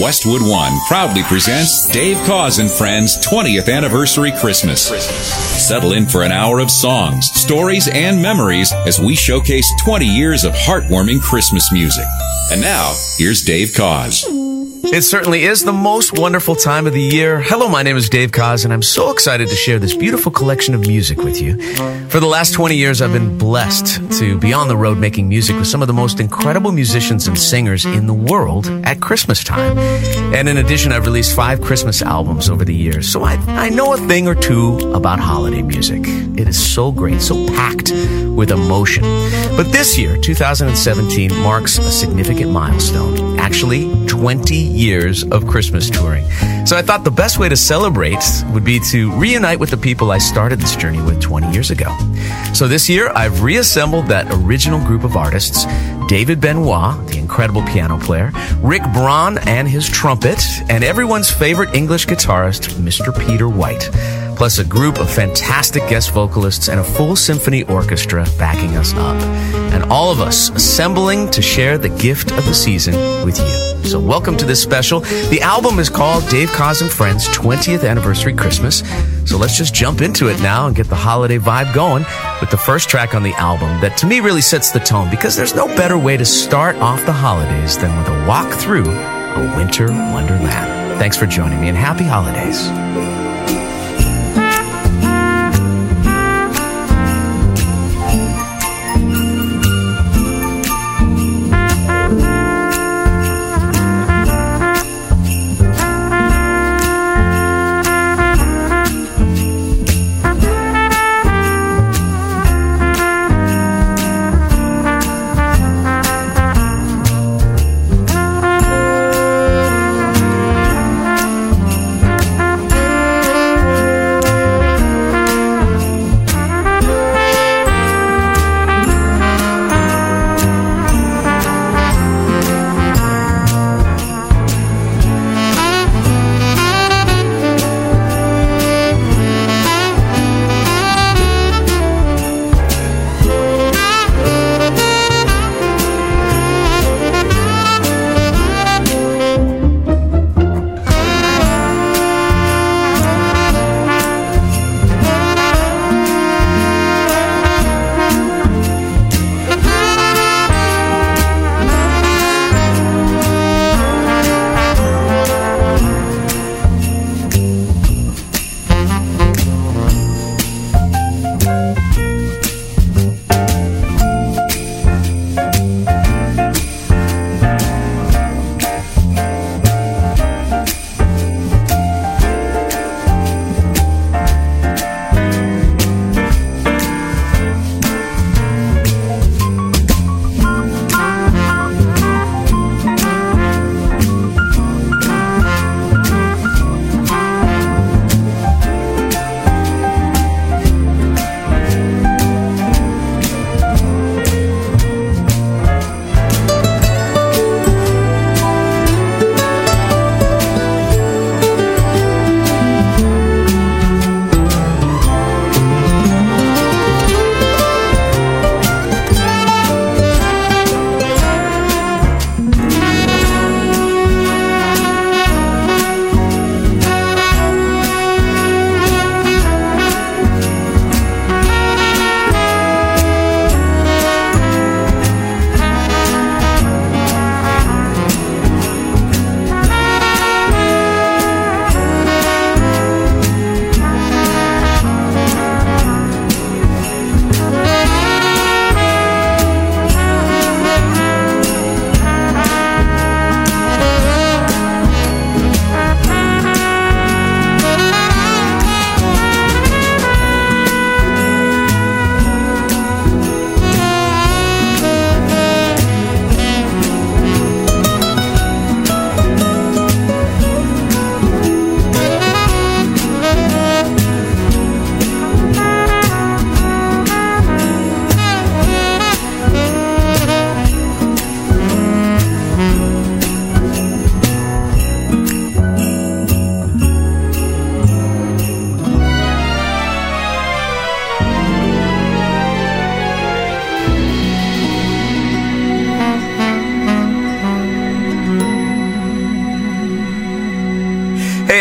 Westwood One proudly presents Dave Koz and Friends 20th Anniversary Christmas. Settle in for an hour of songs, stories, and memories as we showcase 20 years of heartwarming Christmas music. And now, here's Dave Koz. It certainly is the most wonderful time of the year. Hello, my name is Dave Koz, and I'm so excited to share this beautiful collection of music with you. For the last 20 years, I've been blessed to be on the road making music with some of the most incredible musicians and singers in the world at Christmas time. And in addition, I've released five Christmas albums over the years, so I, I know a thing or two about holiday music. It is so great, so packed with emotion. But this year, 2017, marks a significant milestone. Actually, 20 years of Christmas touring. So I thought the best way to celebrate would be to reunite with the people I started this journey with 20 years ago. So this year, I've reassembled that original group of artists David Benoit, the incredible piano player, Rick Braun and his trumpet, and everyone's favorite English guitarist, Mr. Peter White plus a group of fantastic guest vocalists and a full symphony orchestra backing us up. And all of us assembling to share the gift of the season with you. So welcome to this special. The album is called Dave Koz and Friends 20th Anniversary Christmas. So let's just jump into it now and get the holiday vibe going with the first track on the album that to me really sets the tone because there's no better way to start off the holidays than with a walk through a winter wonderland. Thanks for joining me and happy holidays.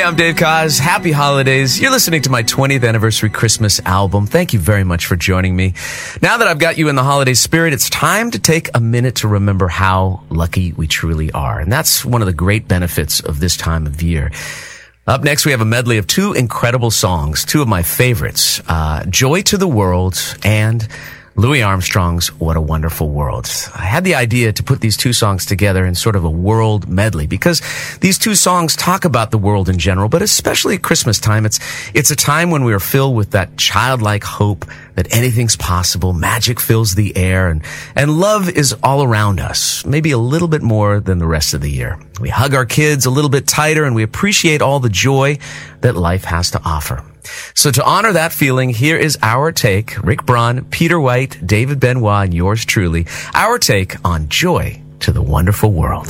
I'm Dave Koz. Happy holidays. You're listening to my 20th anniversary Christmas album. Thank you very much for joining me. Now that I've got you in the holiday spirit, it's time to take a minute to remember how lucky we truly are. And that's one of the great benefits of this time of year. Up next, we have a medley of two incredible songs, two of my favorites, uh, Joy to the World and Louis Armstrong's What a Wonderful World. I had the idea to put these two songs together in sort of a world medley because these two songs talk about the world in general, but especially at Christmas time, it's, it's a time when we are filled with that childlike hope that anything's possible. Magic fills the air and, and love is all around us, maybe a little bit more than the rest of the year. We hug our kids a little bit tighter and we appreciate all the joy that life has to offer. So to honor that feeling, here is our take, Rick Braun, Peter White, David Benoit, and yours truly, our take on joy to the wonderful world.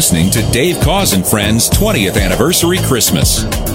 Listening to Dave Koz and Friends 20th Anniversary Christmas.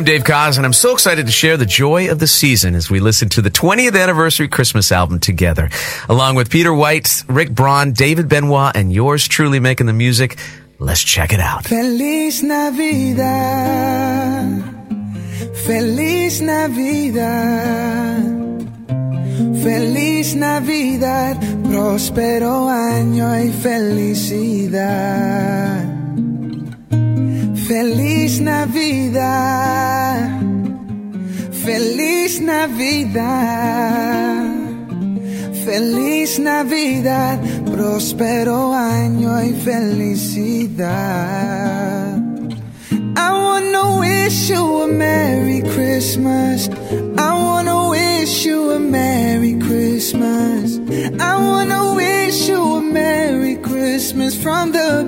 I'm Dave Koz, and I'm so excited to share the joy of the season as we listen to the 20th anniversary Christmas album together, along with Peter White, Rick Braun, David Benoit, and yours truly making the music. Let's check it out. Feliz Navidad. Feliz Navidad. Feliz Navidad. Próspero año y felicidad. Feliz Navidad, feliz Navidad, feliz Navidad, próspero año y felicidad. I wanna wish you a Merry Christmas. I wanna wish you a Merry Christmas. I wanna wish you a Merry Christmas from the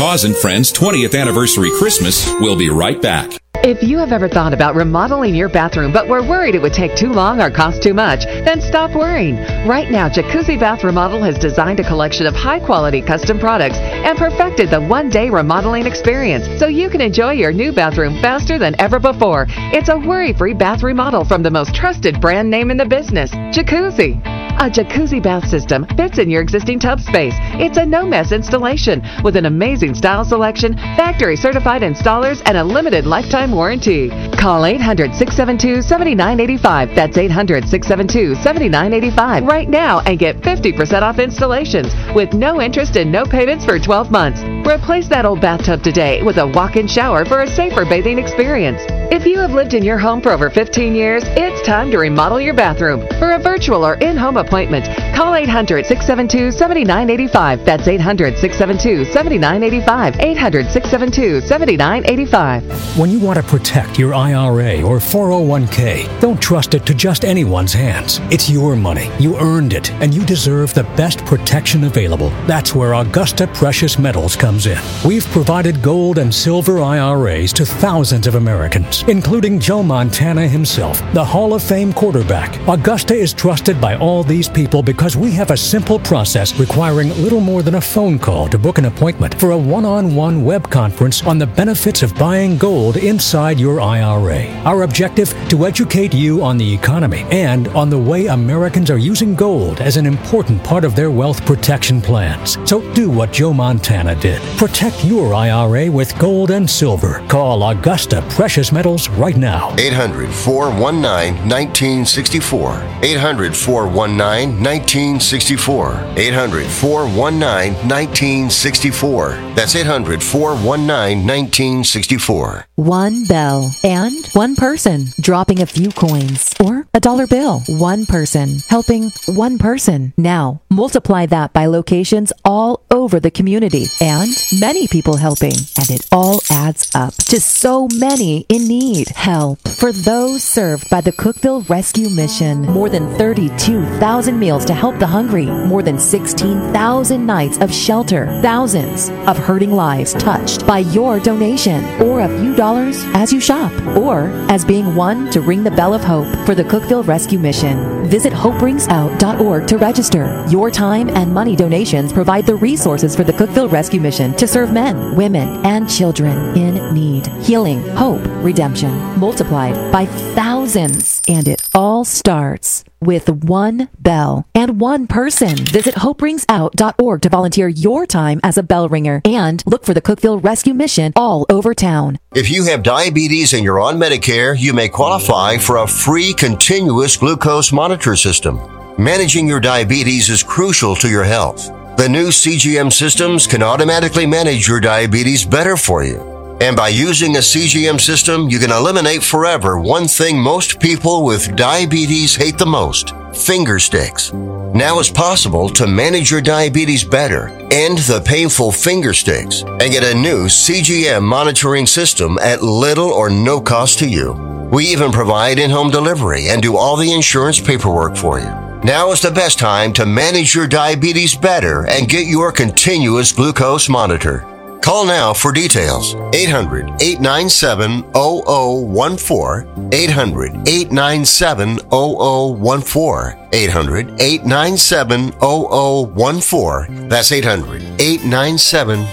Koz and Friends 20th Anniversary Christmas We'll be right back. If you have ever thought about remodeling your bathroom but were worried it would take too long or cost too much, then stop worrying. Right now, Jacuzzi Bath Remodel has designed a collection of high quality custom products and perfected the one day remodeling experience so you can enjoy your new bathroom faster than ever before. It's a worry free bath remodel from the most trusted brand name in the business, Jacuzzi. A jacuzzi bath system fits in your existing tub space. It's a no mess installation with an amazing style selection, factory certified installers, and a limited lifetime warranty. Call 800 672 7985. That's 800 672 7985 right now and get 50% off installations with no interest and no payments for 12 months. Replace that old bathtub today with a walk in shower for a safer bathing experience. If you have lived in your home for over 15 years, it's time to remodel your bathroom. For a virtual or in home appointment, call 800 672 7985. That's 800 672 7985. 800 672 7985. When you want to protect your IRA or 401k, don't trust it to just anyone's hands. It's your money. You earned it, and you deserve the best protection available. That's where Augusta Precious Metals comes in. We've provided gold and silver IRAs to thousands of Americans, including Joe Montana himself, the Hall of Fame quarterback. Augusta is trusted by all these people because we have a simple process requiring little more than a phone call to book an appointment for a one on one web conference on the benefits of buying gold inside your IRA. Our objective to educate you on the economy and on the way Americans are using gold as an important part of their wealth protection plans. So do what Joe Montana did. Protect your IRA with gold and silver. Call Augusta Precious Metals right now. 800 419 1964. 800 419 1964. 800 419 1964. That's 800 419 1964. One bell and one person dropping a few coins or a dollar bill. One person helping one person. Now, multiply that by locations all over the community and many people helping. And it all adds up to so many in need. Help for those served by the Cookeville Rescue Mission. More than 32,000 meals to help the hungry. More than 16,000 nights of shelter. Thousands of hurting lives touched by your donation or a few dollars as you shop or as being one to ring the bell of hope for the Cookeville Rescue Mission. Visit hoperingsout.org to register. Your time and money donations provide the resources for the Cookeville Rescue Mission to serve men, women, and children in need. Healing, hope, redemption, multiplied by thousands. And it all starts with one bell and one person. Visit hoperingsout.org to volunteer your time as a bell ringer and look for the Cookeville Rescue Mission all over town. If you have diabetes and you're on Medicare, you may qualify for a free continuous glucose monitor system. Managing your diabetes is crucial to your health. The new CGM systems can automatically manage your diabetes better for you. And by using a CGM system, you can eliminate forever one thing most people with diabetes hate the most finger sticks. Now it's possible to manage your diabetes better, end the painful finger sticks, and get a new CGM monitoring system at little or no cost to you. We even provide in home delivery and do all the insurance paperwork for you. Now is the best time to manage your diabetes better and get your continuous glucose monitor. Call now for details. 800 897 0014. 800 897 0014. 800 897 0014. That's 800 897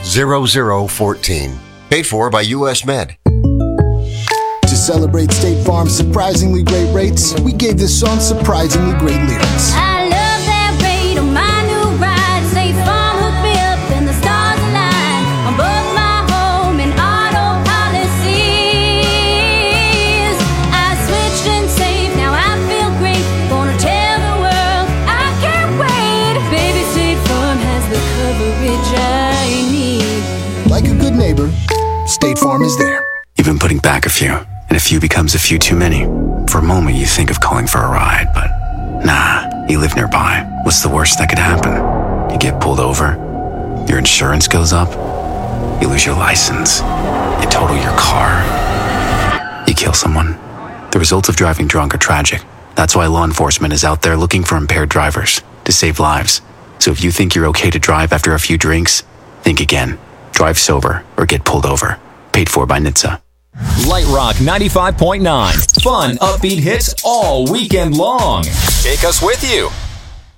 0014. Paid for by U.S. Med. To celebrate State Farm's surprisingly great rates, we gave this song surprisingly great lyrics. Like a good neighbor, State Farm is there. You've been putting back a few. and a few becomes a few too many. For a moment, you think of calling for a ride, but nah, you live nearby. What's the worst that could happen? You get pulled over, your insurance goes up, you lose your license, you total your car, you kill someone. The results of driving drunk are tragic. That's why law enforcement is out there looking for impaired drivers to save lives. So if you think you're okay to drive after a few drinks, think again. Drive sober or get pulled over. Paid for by NHTSA. Light Rock 95.9. Fun, upbeat hits all weekend long. Take us with you